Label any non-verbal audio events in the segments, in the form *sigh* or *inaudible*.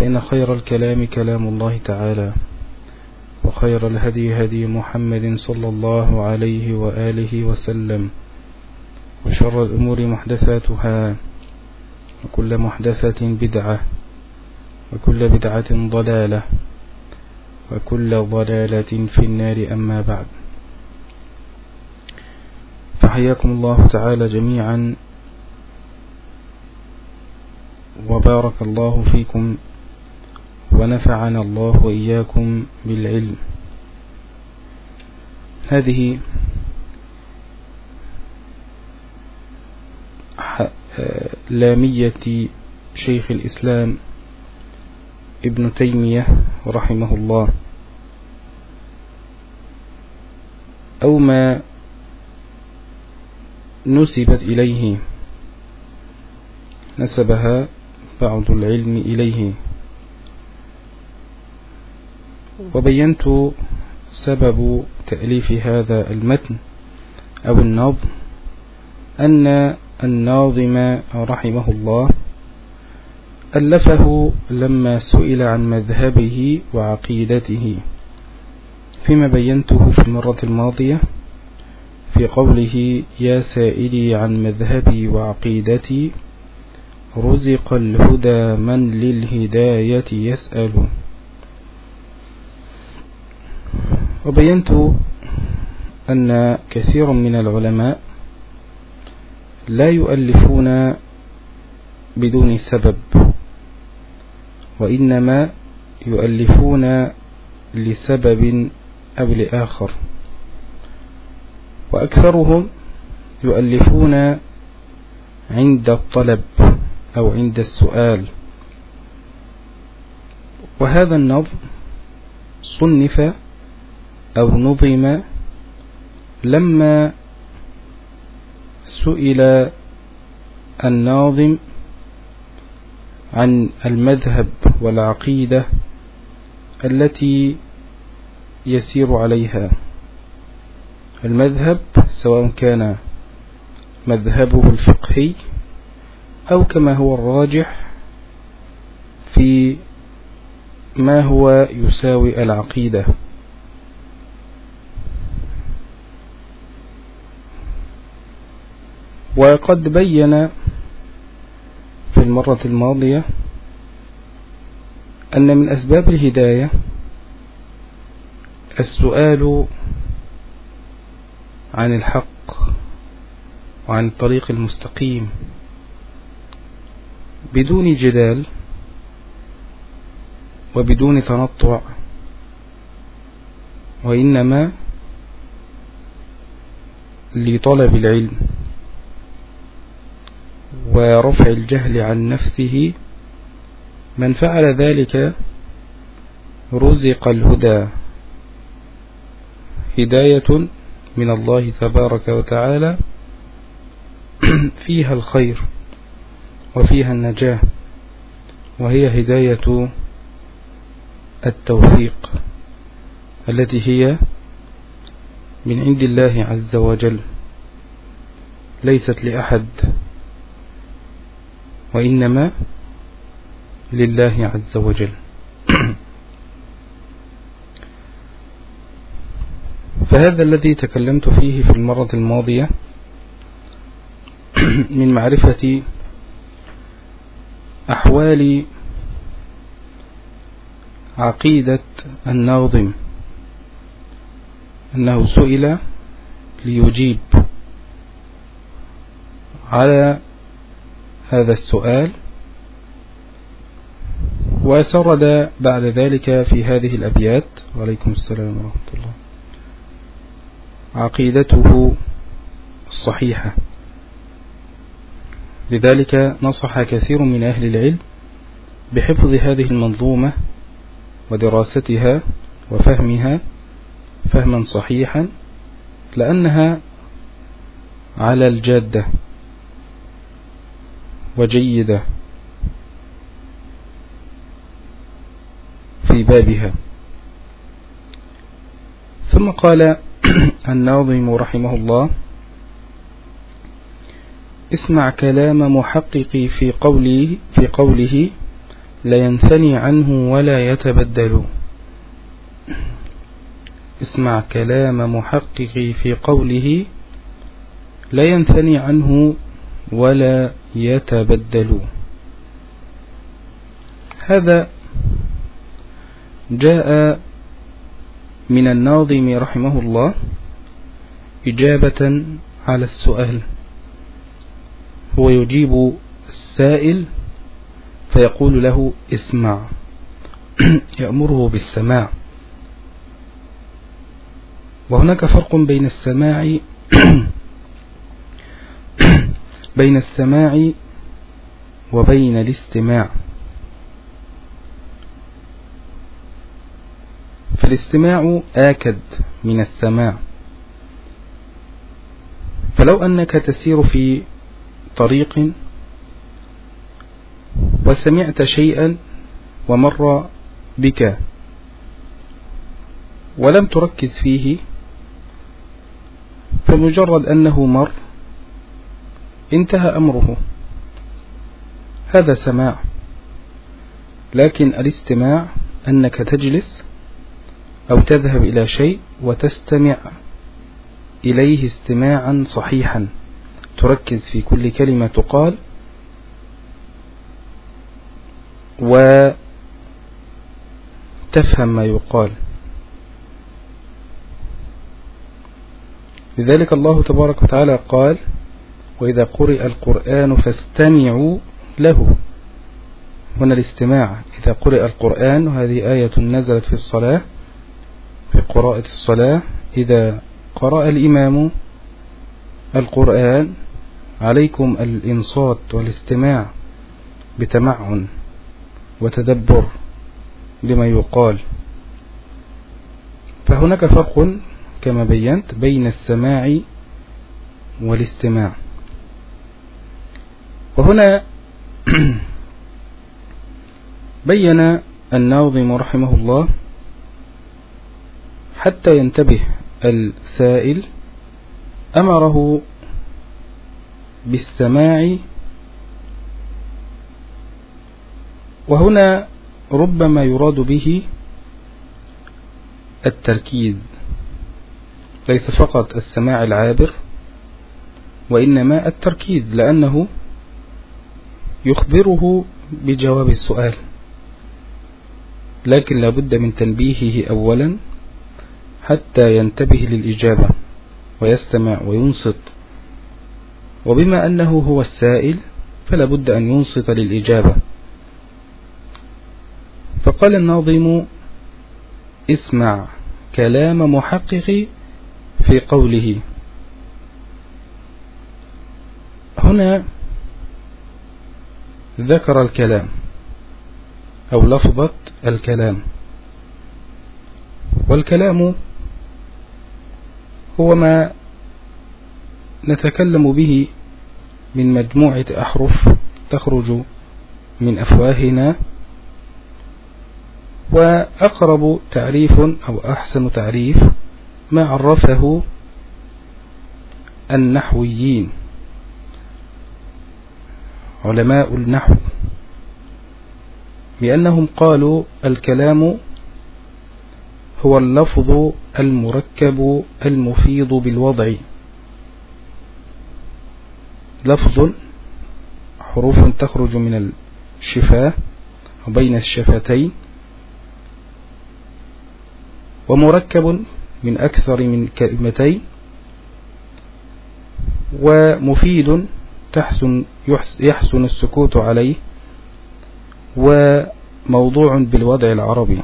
فإن خير الكلام كلام الله تعالى وخير الهدي هدي محمد صلى الله عليه وآله وسلم وشر الأمور محدثاتها وكل محدثة بدعة وكل بدعة ضلالة وكل ضلالة في النار أما بعد. فحياكم الله تعالى جميعا وبارك الله فيكم ونفعنا الله وإياكم بالعلم. هذه لامية شيخ الإسلام ابن تيمية رحمه الله. أو ما نسبت إليه نسبها بعض العلم إليه. وبينت سبب تأليف هذا المتن أو النظم أن الناظم رحمه الله ألفه لما سئل عن مذهبه وعقيدته فيما بينته في المرة الماضية في قوله يا سائلي عن مذهبي وعقيدتي رزق الهدى من للهداية يسأل. وبينت أن كثير من العلماء لا يؤلفون بدون سبب وإنما يؤلفون لسبب أو لآخر. وأكثرهم يؤلفون عند الطلب أو عند السؤال. وهذا النظم صنف أو نظم لما سئل الناظم عن المذهب والعقيدة التي يسير عليها. المذهب سواء كان مذهبه الفقهي أو كما هو الراجح في ما هو يساوي العقيدة. وقد بين في المرة الماضية أن من أسباب الهداية السؤال عن الحق وعن الطريق المستقيم بدون جدال وبدون تنطع وإنما لطلب العلم. ورفع الجهل عن نفسه. من فعل ذلك رزق الهدى. هداية من الله تبارك وتعالى. *clears throat* فيها الخير وفيها النجاة وهي هداية التوفيق التي هي من عند الله عز وجل. ليست لأحد. وإنما لله عز وجل. فهذا الذي تكلمت فيه في المرة الماضية من معرفة أحوال عقيدة الناظم أنه سئل ليجيب على هذا السؤال. وسرد بعد ذلك في هذه الأبيات. وعليكم السلام ورحمة الله. عقيدته الصحيحة. لذلك نصح كثير من أهل العلم بحفظ هذه المنظومة ودراستها وفهمها فهما صحيحا لأنها على الجادة. وجيدة في بابها. ثم قال *clears throat* الناظم رحمه الله اسمع كلام محققي في قوله في قوله لا ينثني عنه ولا يتبدل. *clears throat* اسمع كلام محققي في قوله لا ينثني عنه ولا يتبدل هذا جاء من الناظم رحمه الله إجابة على السؤال. هو يجيب السائل فيقول له اسمع. *clears throat* يأمره بالسماع. وهناك فرق بين السماع *clears throat* بين السماع وبين الاستماع. فالاستماع آكد من السماع. فلو أنك تسير في طريق وسمعت شيئا ومر بك ولم تركز فيه فمجرد أنه مر انتهى أمره. هذا سماع. لكن الاستماع أنك تجلس أو تذهب إلى شيء وتستمع إليه استماعا صحيحا. تركز في كل كلمة تقال وتفهم ما يقال. لذلك الله تبارك وتعالى قال وإذا قرئ القرآن فاستمعوا له. هنا الاستماع. إذا قرئ القرآن وهذه آية نزلت في الصلاة في قراءة الصلاة. إذا قرأ الإمام القرآن عليكم الإنصات والاستماع بتمعن وتدبر لما يقال. فهناك فرق كما بينت بين السماع والاستماع. وهنا *clears throat* بين الناظم رحمه الله حتى ينتبه السائل أمره بالسماع وهنا ربما يراد به التركيز ليس فقط السماع العابر وإنما التركيز لأنه يخبره بجواب السؤال. لكن لابد من تنبيهه أولا حتى ينتبه للإجابة ويستمع وينصت. وبما أنه هو السائل فلا بد أن ينصت للإجابة. فقال الناظم اسمع كلام محقق في قوله. هنا ذكر الكلام أو لفظة الكلام. والكلام هو ما نتكلم به من مجموعة أحرف تخرج من أفواهنا وأقرب تعريف أو أحسن تعريف ما عرفه النحويين. علماء النحو. بأنهم قالوا الكلام هو اللفظ المركب المفيض بالوضع. لفظ حروف تخرج من الشفاة وبين الشفتين ومركب من أكثر من كلمتين ومفيد تحسن يحسن السكوت عليه وموضوع بالوضع العربي.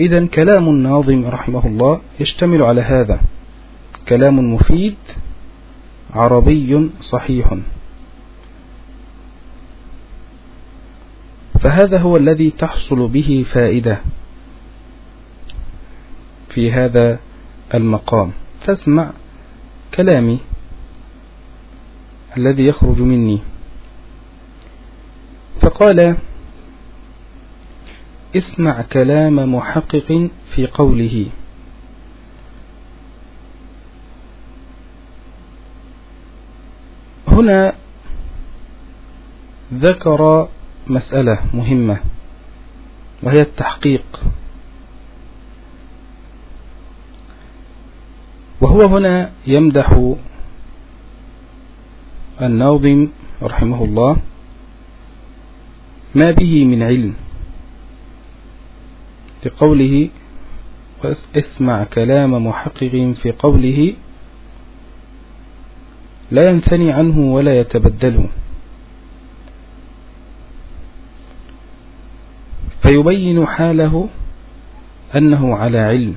إذا كلام الناظم رحمه الله يشتمل على هذا. كلام مفيد عربي صحيح. فهذا هو الذي تحصل به فائدة في هذا المقام. فاسمع كلامي. الذي يخرج مني. فقال اسمع كلام محقق في قوله. هنا ذكر مسألة مهمة وهي التحقيق. وهو هنا يمدح الناظم رحمه الله ما به من علم لقوله اسمع كلام محقق في قوله لا ينثني عنه ولا يتبدله فيبين حاله أنه على علم.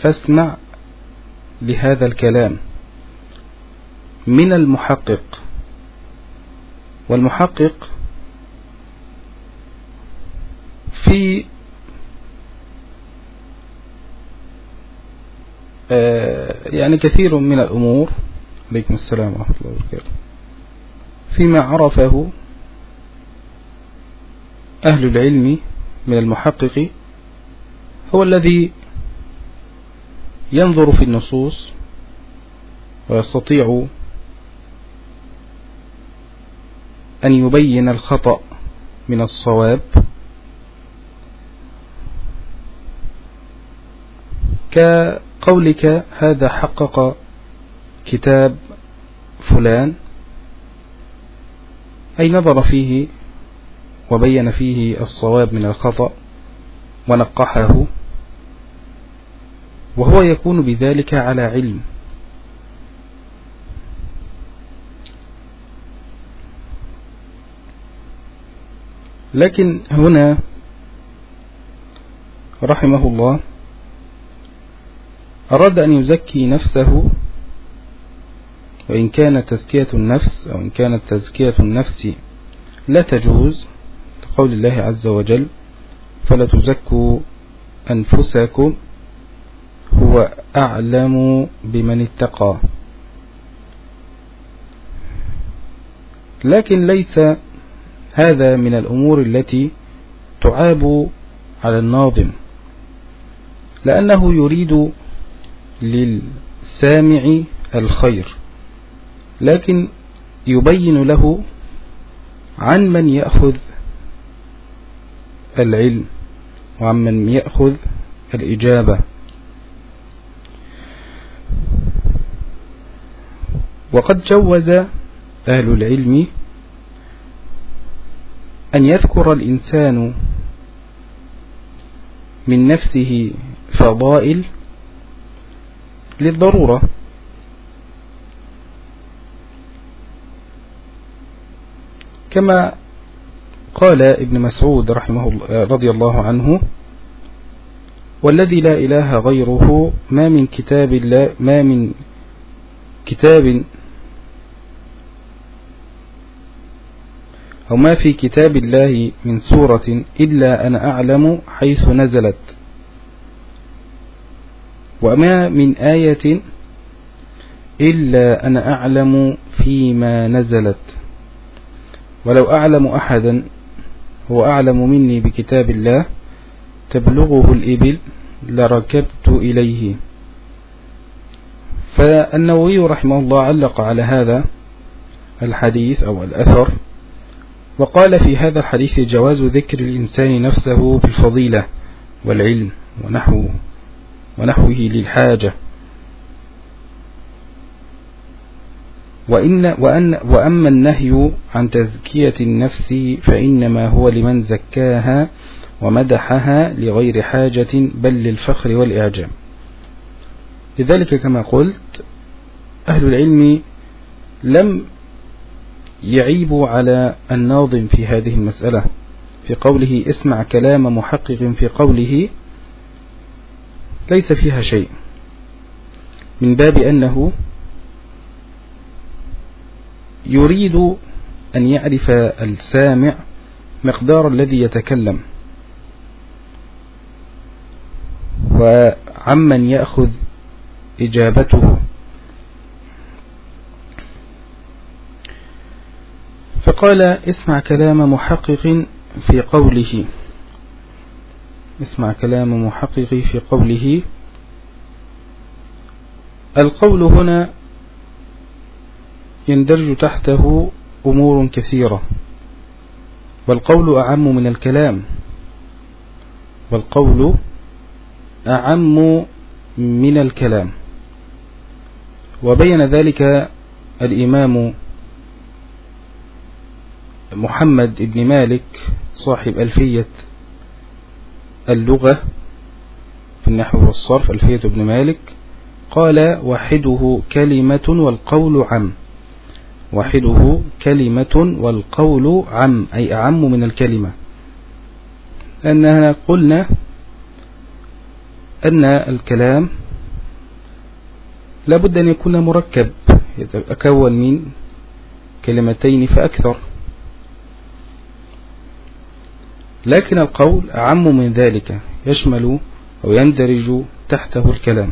فاسمع لهذا الكلام. من المحقق. والمحقق في آه، يعني كثير من الأمور عليكم السلام ورحمة الله وبركاته فيما عرفه أهل العلم من المحقق هو الذي ينظر في النصوص ويستطيع أن يبين الخطأ من الصواب. كقولك هذا حقق كتاب فلان أي نظر فيه وبين فيه الصواب من الخطأ ونقحه وهو يكون بذلك على علم. لكن هنا رحمه الله أراد أن يزكي نفسه وإن كانت تزكية النفس أو إن كانت تزكية النفس لا تجوز لقول الله عز وجل فلا تزكوا أنفسكم هو أعلم بمن اتقى لكن ليس هذا من الأمور التي تعاب على الناظم. لأنه يريد للسامع الخير لكن يبين له عن من يأخذ العلم وعن من يأخذ الإجابة. وقد جوز أهل العلم أن يذكر الإنسان من نفسه فضائل للضرورة. كما قال ابن مسعود رحمه الله رضي الله عنه والذي لا إله غيره ما من كتاب الله ما من كتاب أو ما في كتاب الله من سورة إلا أنا أعلم حيث نزلت. وما من آية إلا أنا أعلم فيما نزلت. ولو أعلم أحدا هو أعلم مني بكتاب الله تبلغه الإبل لركبت إليه. فالنووي رحمه الله علق على هذا الحديث أو الأثر. وقال في هذا الحديث جواز ذكر الإنسان نفسه بالفضيلة والعلم ونحوه ونحوه للحاجة. وإن وأن وأما النهي عن تزكية النفس فإنما هو لمن زكاها ومدحها لغير حاجة بل للفخر والإعجاب. لذلك كما قلت أهل العلم لم يعيبوا على الناظم في هذه المسألة في قوله اسمع كلام محقق في قوله ليس فيها شيء من باب أنه يريد أن يعرف السامع مقدار الذي يتكلم. وعمن يأخذ إجابته؟ فقال اسمع كلام محقق في قوله. اسمع كلام محقق في قوله. القول هنا يندرج تحته أمور كثيرة. والقول أعم من الكلام. والقول أعم من الكلام. وبين ذلك الإمام محمد بن مالك صاحب ألفية اللغة في النحو والصرف ألفية ابن مالك قال وحده كلمة والقول عم. وحده كلمة والقول عم أي أعم من الكلمة. لأننا قلنا أن الكلام لابد أن يكون مركب يتكون من كلمتين فأكثر. لكن القول أعم من ذلك يشمل أو يندرج تحته الكلام.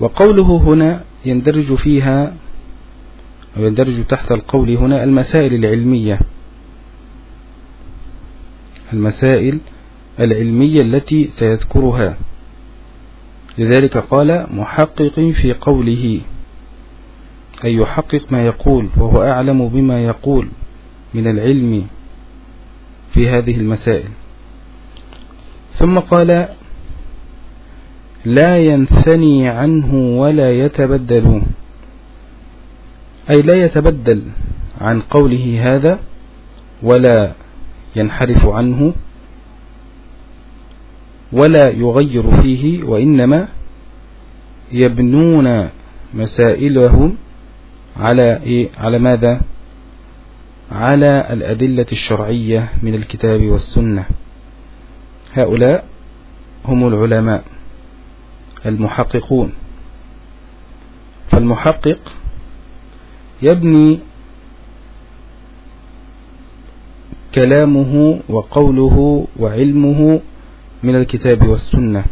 وقوله هنا يندرج فيها أو يندرج تحت القول هنا المسائل العلمية. المسائل العلمية التي سيذكرها. لذلك قال محقق في قوله أي يحقق ما يقول وهو أعلم بما يقول من العلم. في هذه المسائل. ثم قال لا ينثني عنه ولا يتبدل أي لا يتبدل عن قوله هذا ولا ينحرف عنه ولا يغير فيه وإنما يبنون مسائلهم على إيه؟ على ماذا؟ على الأدلة الشرعية من الكتاب والسنة. هؤلاء هم العلماء المحققون. فالمحقق يبني كلامه وقوله وعلمه من الكتاب والسنة.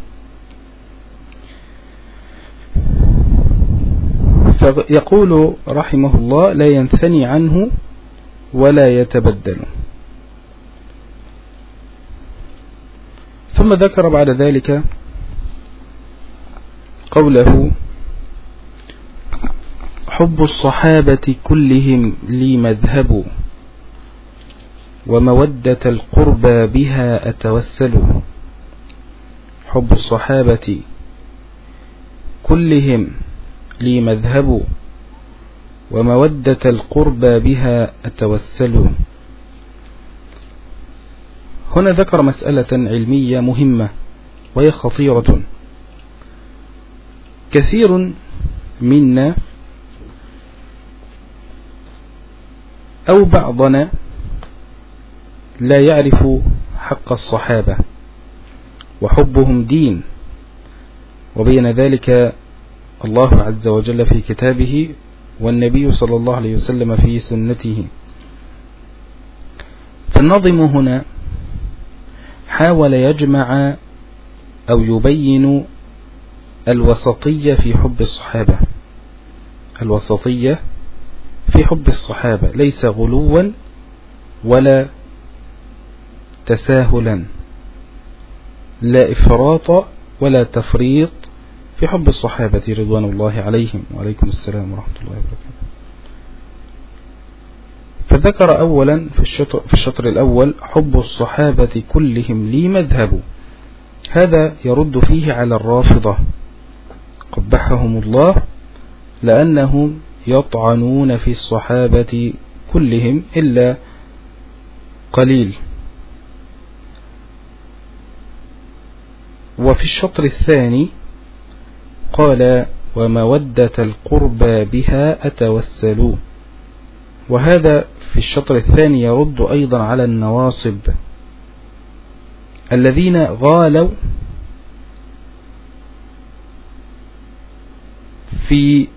فيقول رحمه الله لا ينثني عنه ولا يتبدل. ثم ذكر بعد ذلك قوله حب الصحابة كلهم لي مذهب ومودة القربى بها أتوسل. حب الصحابة كلهم لي مذهب ومودة القربى بها أتوسل هنا ذكر مسألة علمية مهمة وهي خطيرة. كثير منا أو بعضنا لا يعرف حق الصحابة وحبهم دين وبين ذلك الله عز وجل في كتابه والنبي صلى الله عليه وسلم في سنته. فالنظم هنا حاول يجمع أو يبين الوسطية في حب الصحابة. الوسطية في حب الصحابة ليس غلوا ولا تساهلا. لا إفراط ولا تفريط في حب الصحابة رضوان الله عليهم. وعليكم السلام ورحمة الله وبركاته. فذكر أولا في الشطر, في الشطر الأول حب الصحابة كلهم لي مذهب. هذا يرد فيه على الرافضة. قبحهم الله لأنهم يطعنون في الصحابة كلهم إلا قليل. وفي الشطر الثاني قال ومودة القربى بها أتوسلوا وهذا في الشطر الثاني يرد أيضا على النواصب. الذين غالوا في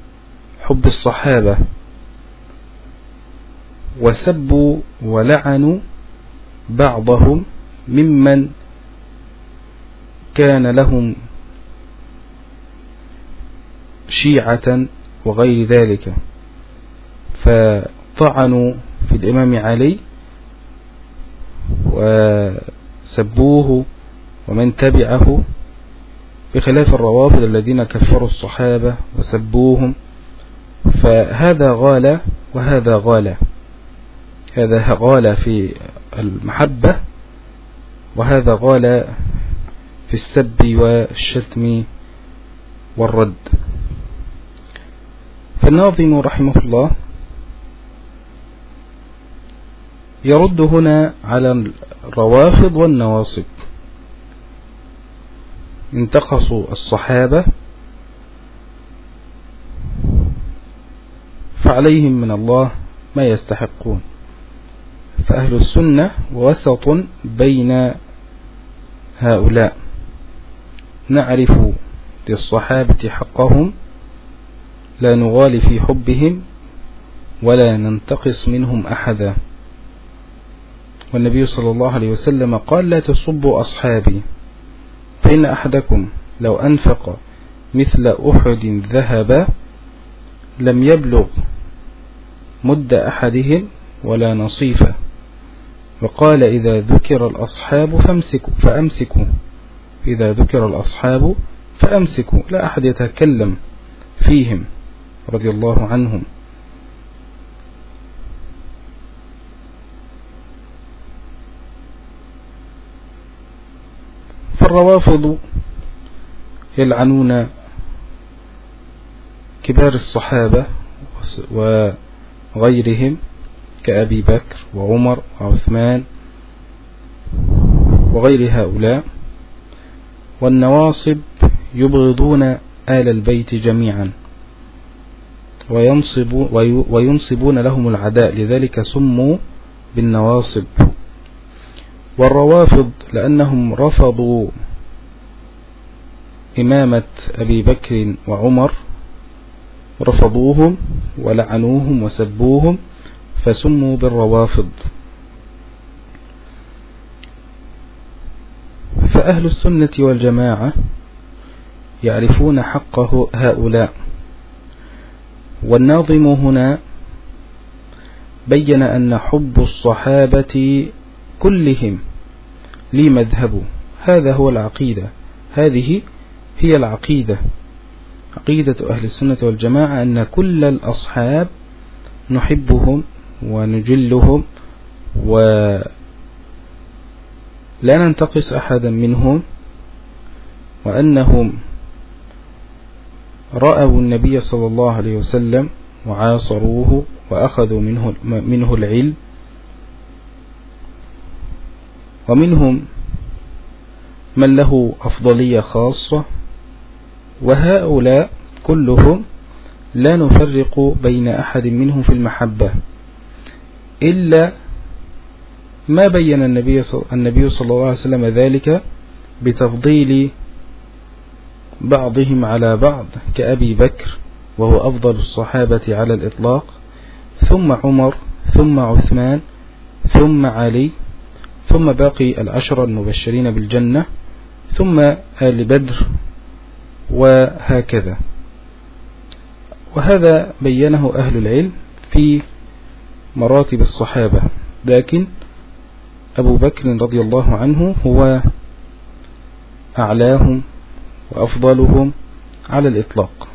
حب الصحابة وسبوا ولعنوا بعضهم ممن كان لهم شيعة وغير ذلك. فطعنوا في الإمام علي وسبوه ومن تبعه بخلاف الروافض الذين كفروا الصحابة وسبوهم. فهذا غالى وهذا غالى هذا غالى في المحبة وهذا غالى في السب والشتم والرد. فالناظم رحمه الله يرد هنا على الروافض والنواصب. انتقصوا الصحابة فعليهم من الله ما يستحقون. فأهل السنة وسط بين هؤلاء. نعرف للصحابة حقهم لا نغالي في حبهم ولا ننتقص منهم أحدا. والنبي صلى الله عليه وسلم قال لا تصبوا أصحابي فإن أحدكم لو أنفق مثل أحد ذهب لم يبلغ مد أحدهم ولا نصيفه. وقال إذا ذكر الأصحاب فامسكوا فأمسكوا. إذا ذكر الأصحاب فأمسكوا لا أحد يتكلم فيهم. رضي الله عنهم. فالروافض يلعنون كبار الصحابة وغيرهم كأبي بكر وعمر وعثمان وغير هؤلاء والنواصب يبغضون آل البيت جميعا. وينصب وينصبون لهم العداء لذلك سموا بالنواصب. والروافض لأنهم رفضوا إمامة أبي بكر وعمر رفضوهم ولعنوهم وسبوهم فسموا بالروافض. فأهل السنة والجماعة يعرفون حقه هؤلاء. والناظم هنا بين أن حب الصحابة كلهم لي مذهب هذا هو العقيدة. هذه هي العقيدة. عقيدة أهل السنة والجماعة أن كل الأصحاب نحبهم ونجلهم ولا ننتقص أحدا منهم وأنهم رأوا النبي صلى الله عليه وسلم وعاصروه وأخذوا منه, منه العلم. ومنهم من له أفضلية خاصة وهؤلاء كلهم لا نفرق بين أحد منهم في المحبة إلا ما بين النبي صلى الله عليه وسلم ذلك بتفضيل بعضهم على بعض كأبي بكر وهو أفضل الصحابة على الإطلاق ثم عمر ثم عثمان ثم علي ثم باقي العشر المبشرين بالجنة ثم آل بدر وهكذا. وهذا بينه أهل العلم في مراتب الصحابة لكن أبو بكر رضي الله عنه هو أعلاهم وأفضلهم على الإطلاق.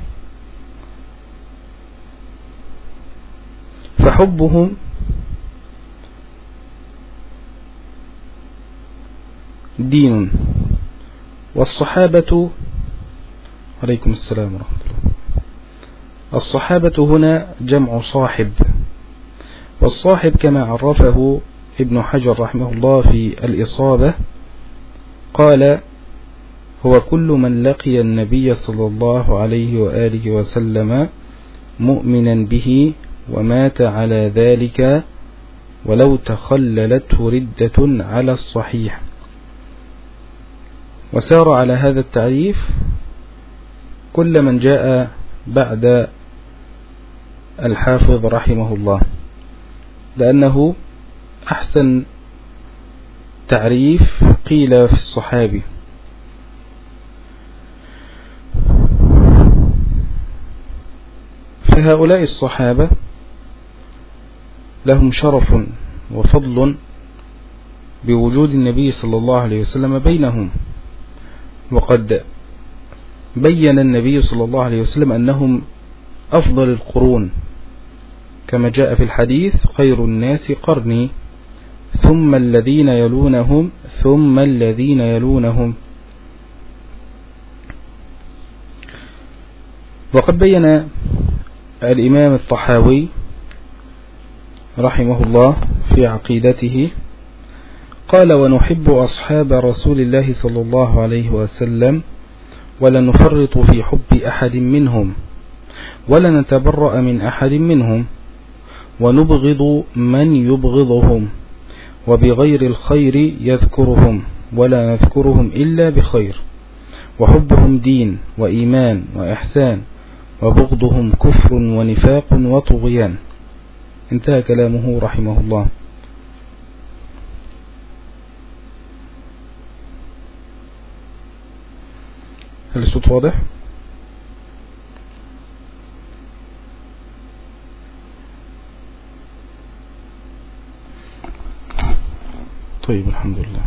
فحبهم دين. والصحابة عليكم السلام ورحمة الله. الصحابة هنا جمع صاحب. والصاحب كما عرفه ابن حجر رحمه الله في الإصابة قال هو كل من لقي النبي صلى الله عليه وآله وسلم مؤمنا به ومات على ذلك ولو تخللته ردة على الصحيح. وسار على هذا التعريف كل من جاء بعد الحافظ رحمه الله لأنه أحسن تعريف قيل في الصحابي. فهؤلاء الصحابة لهم شرف وفضل بوجود النبي صلى الله عليه وسلم بينهم. وقد بين النبي صلى الله عليه وسلم أنهم أفضل القرون. كما جاء في الحديث خير الناس قرني ثم الذين يلونهم ثم الذين يلونهم. وقد بين الإمام الطحاوي رحمه الله في عقيدته قال ونحب أصحاب رسول الله صلى الله عليه وسلم ولا نفرط في حب أحد منهم ولا نتبرأ من أحد منهم ونبغض من يبغضهم وبغير الخير يذكرهم ولا نذكرهم إلا بخير وحبهم دين وإيمان وإحسان وبغضهم كفر ونفاق وطغيان. انتهى كلامه رحمه الله. هل الصوت واضح؟ طيب الحمد لله.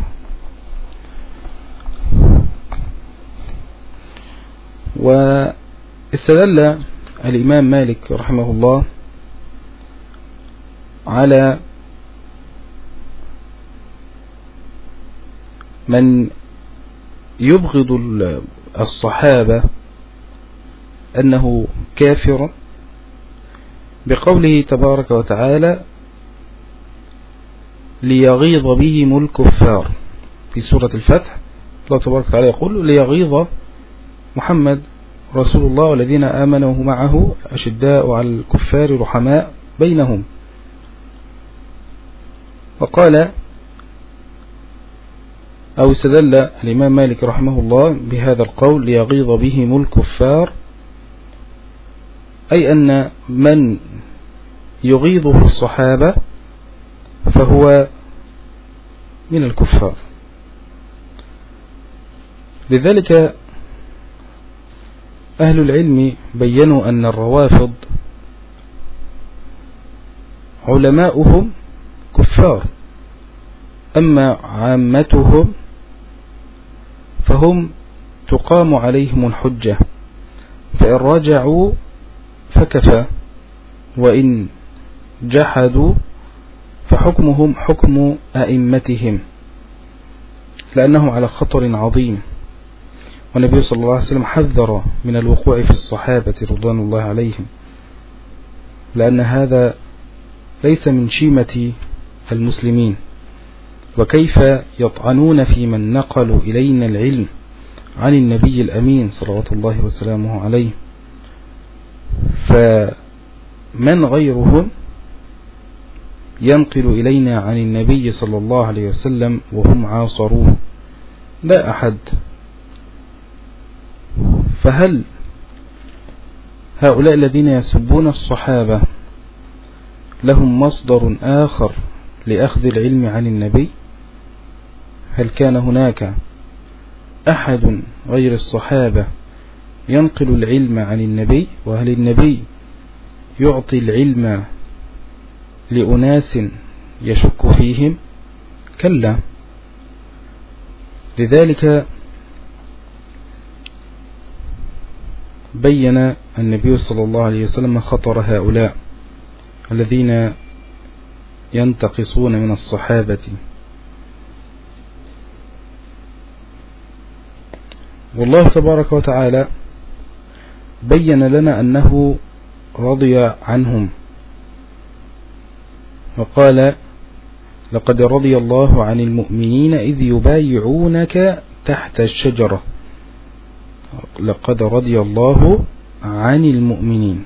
واستدل الإمام مالك رحمه الله على من يبغض الصحابة أنه كافر بقوله تبارك وتعالى ليغيظ بهم الكفار. في سورة الفتح الله تبارك وتعالى يقول ليغيظ محمد رسول الله والذين آمنوا معه أشداء على الكفار رحماء بينهم. وقال أو استدل الإمام مالك رحمه الله بهذا القول ليغيظ بهم الكفار أي أن من يغيظه الصحابة فهو من الكفار. لذلك أهل العلم بينوا أن الروافض علماؤهم كفار أما عامتهم فهم تقام عليهم الحجة فإن رجعوا فكفى وإن جحدوا فحكمهم حكم أئمتهم لأنهم على خطر عظيم. والنبي صلى الله عليه وسلم حذر من الوقوع في الصحابة رضوان الله عليهم. لأن هذا ليس من شيمة المسلمين. وكيف يطعنون في من نقلوا إلينا العلم عن النبي الأمين صلوات الله وسلامه عليه؟ فمن غيرهم ينقل إلينا عن النبي صلى الله عليه وسلم وهم عاصروه. لا أحد فهل هؤلاء الذين يسبون الصحابة لهم مصدر آخر لأخذ العلم عن النبي؟ هل كان هناك أحد غير الصحابة ينقل العلم عن النبي؟ وهل النبي يعطي العلم لأناس يشك فيهم؟ كلا. لذلك بين النبي صلى الله عليه وسلم خطر هؤلاء الذين ينتقصون من الصحابة. والله تبارك وتعالى بين لنا أنه رضي عنهم وقال لقد رضي الله عن المؤمنين إذ يبايعونك تحت الشجرة. لقد رضي الله عن المؤمنين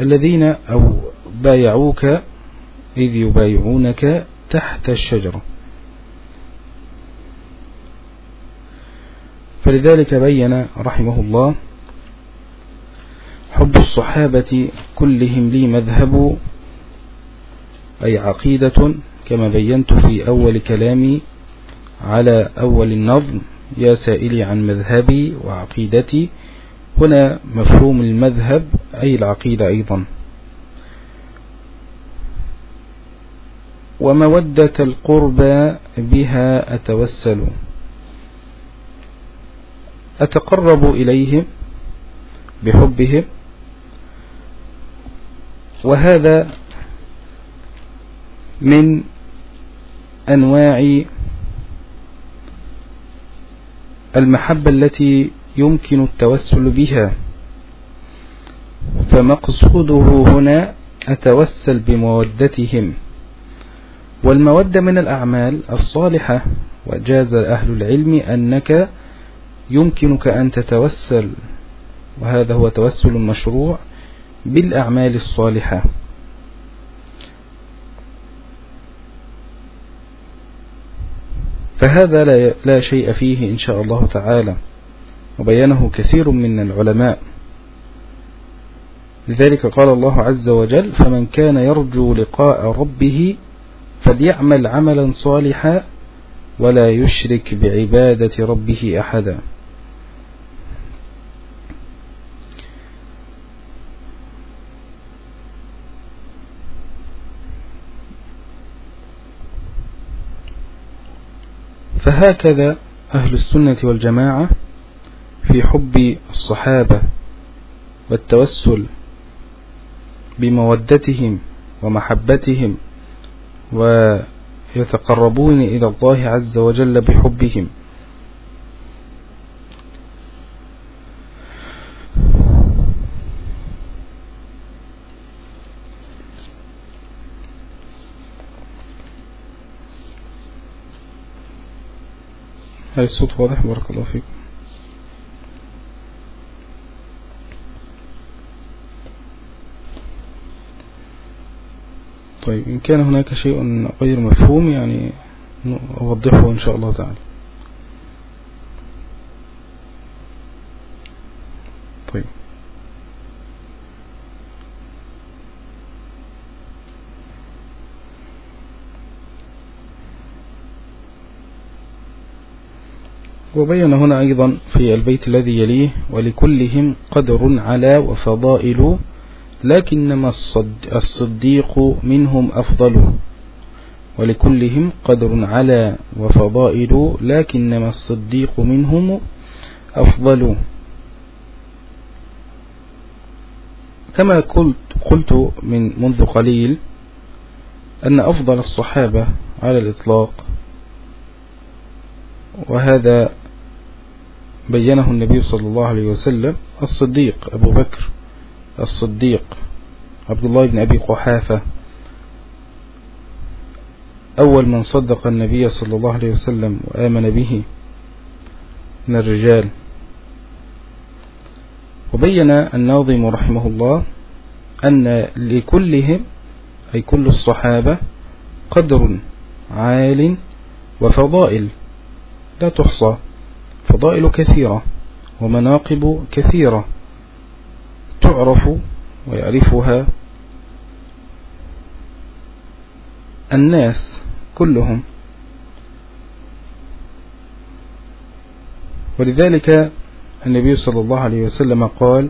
الذين أو بايعوك إذ يبايعونك تحت الشجرة. فلذلك بين رحمه الله حب الصحابة كلهم لي مذهب أي عقيدة كما بينت في أول كلامي على أول النظم. يا سائلي عن مذهبي وعقيدتي. هنا مفهوم المذهب أي العقيدة أيضا. ومودة القربى بها أتوسل. أتقرب إليهم بحبهم وهذا من أنواع المحبة التي يمكن التوسل بها. فمقصوده هنا أتوسل بمودتهم. والمودة من الأعمال الصالحة وجاز أهل العلم أنك يمكنك أن تتوسل. وهذا هو توسل مشروع بالأعمال الصالحة. فهذا لا شيء فيه إن شاء الله تعالى. وبينه كثير من العلماء. لذلك قال الله عز وجل فمن كان يرجو لقاء ربه فليعمل عملا صالحا ولا يشرك بعبادة ربه أحدا. فهكذا أهل السنة والجماعة في حب الصحابة والتوسل بمودتهم ومحبتهم ويتقربون إلى الله عز وجل بحبهم. هاي الصوت واضح؟ بارك الله فيكم طيب إن كان هناك شيء غير مفهوم يعني أوضحه إن شاء الله تعالى طيب وبين هنا أيضا في البيت الذي يليه ولكلهم قدر على وفضائل لكنما الصديق منهم أفضل. ولكلهم قدر على وفضائل لكنما الصديق منهم أفضل. كما قلت, قلت من منذ قليل أن أفضل الصحابة على الإطلاق وهذا بينه النبي صلى الله عليه وسلم الصديق أبو بكر الصديق عبد الله بن أبي قحافة. أول من صدق النبي صلى الله عليه وسلم وآمن به من الرجال. وبين الناظم رحمه الله أن لكلهم أي كل الصحابة قدر عال وفضائل لا تحصى. فضائل كثيرة ومناقب كثيرة تعرف ويعرفها الناس كلهم. ولذلك النبي صلى الله عليه وسلم قال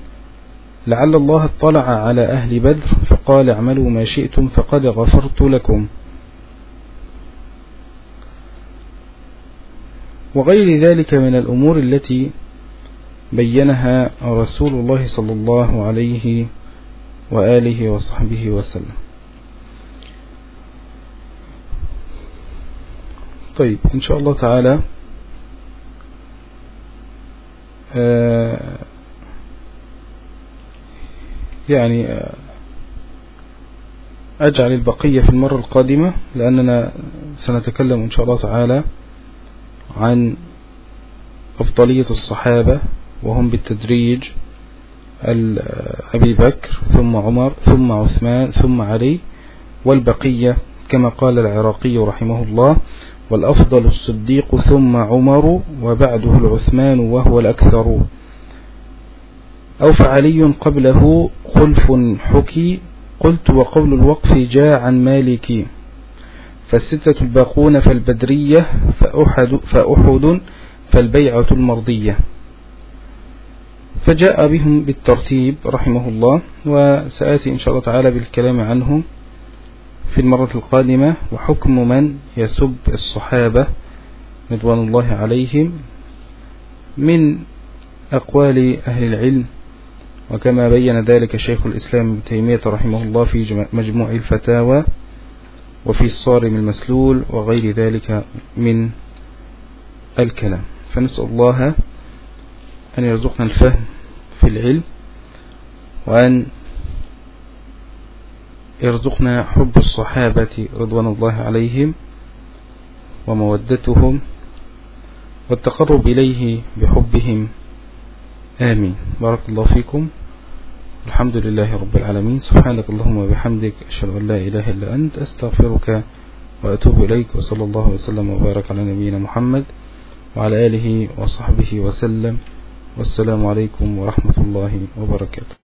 لعل الله اطلع على أهل بدر فقال اعملوا ما شئتم فقد غفرت لكم. وغير ذلك من الأمور التي بينها رسول الله صلى الله عليه وآله وصحبه وسلم. طيب إن شاء الله تعالى آه، يعني آه، أجعل البقية في المرة القادمة لأننا سنتكلم إن شاء الله تعالى عن أفضلية الصحابة وهم بالتدريج أبي بكر ثم عمر ثم عثمان ثم علي والبقية كما قال العراقي رحمه الله والأفضل الصديق ثم عمر وبعده العثمان وهو الأكثر. أو فعلي قبله خلف حكي قلت وقول الوقف جاء عن مالك فالستة الباقون فالبدرية فأحد, فأحد فالبيعة المرضية. فجاء بهم بالترتيب رحمه الله وسآتي إن شاء الله تعالى بالكلام عنه في المرة القادمة وحكم من يسب الصحابة رضوان الله عليهم من أقوال أهل العلم. وكما بين ذلك شيخ الإسلام ابن تيمية رحمه الله في مجموع الفتاوى. وفي الصارم المسلول وغير ذلك من الكلام. فنسأل الله أن يرزقنا الفهم في العلم وأن يرزقنا حب الصحابة رضوان الله عليهم ومودتهم والتقرب إليه بحبهم. آمين. بارك الله فيكم. الحمد لله رب العالمين. سبحانك اللهم وبحمدك أشهد أن لا إله إلا أنت أستغفرك وأتوب إليك وصلى الله وسلم وبارك على نبينا محمد وعلى آله وصحبه وسلم. والسلام عليكم ورحمة الله وبركاته.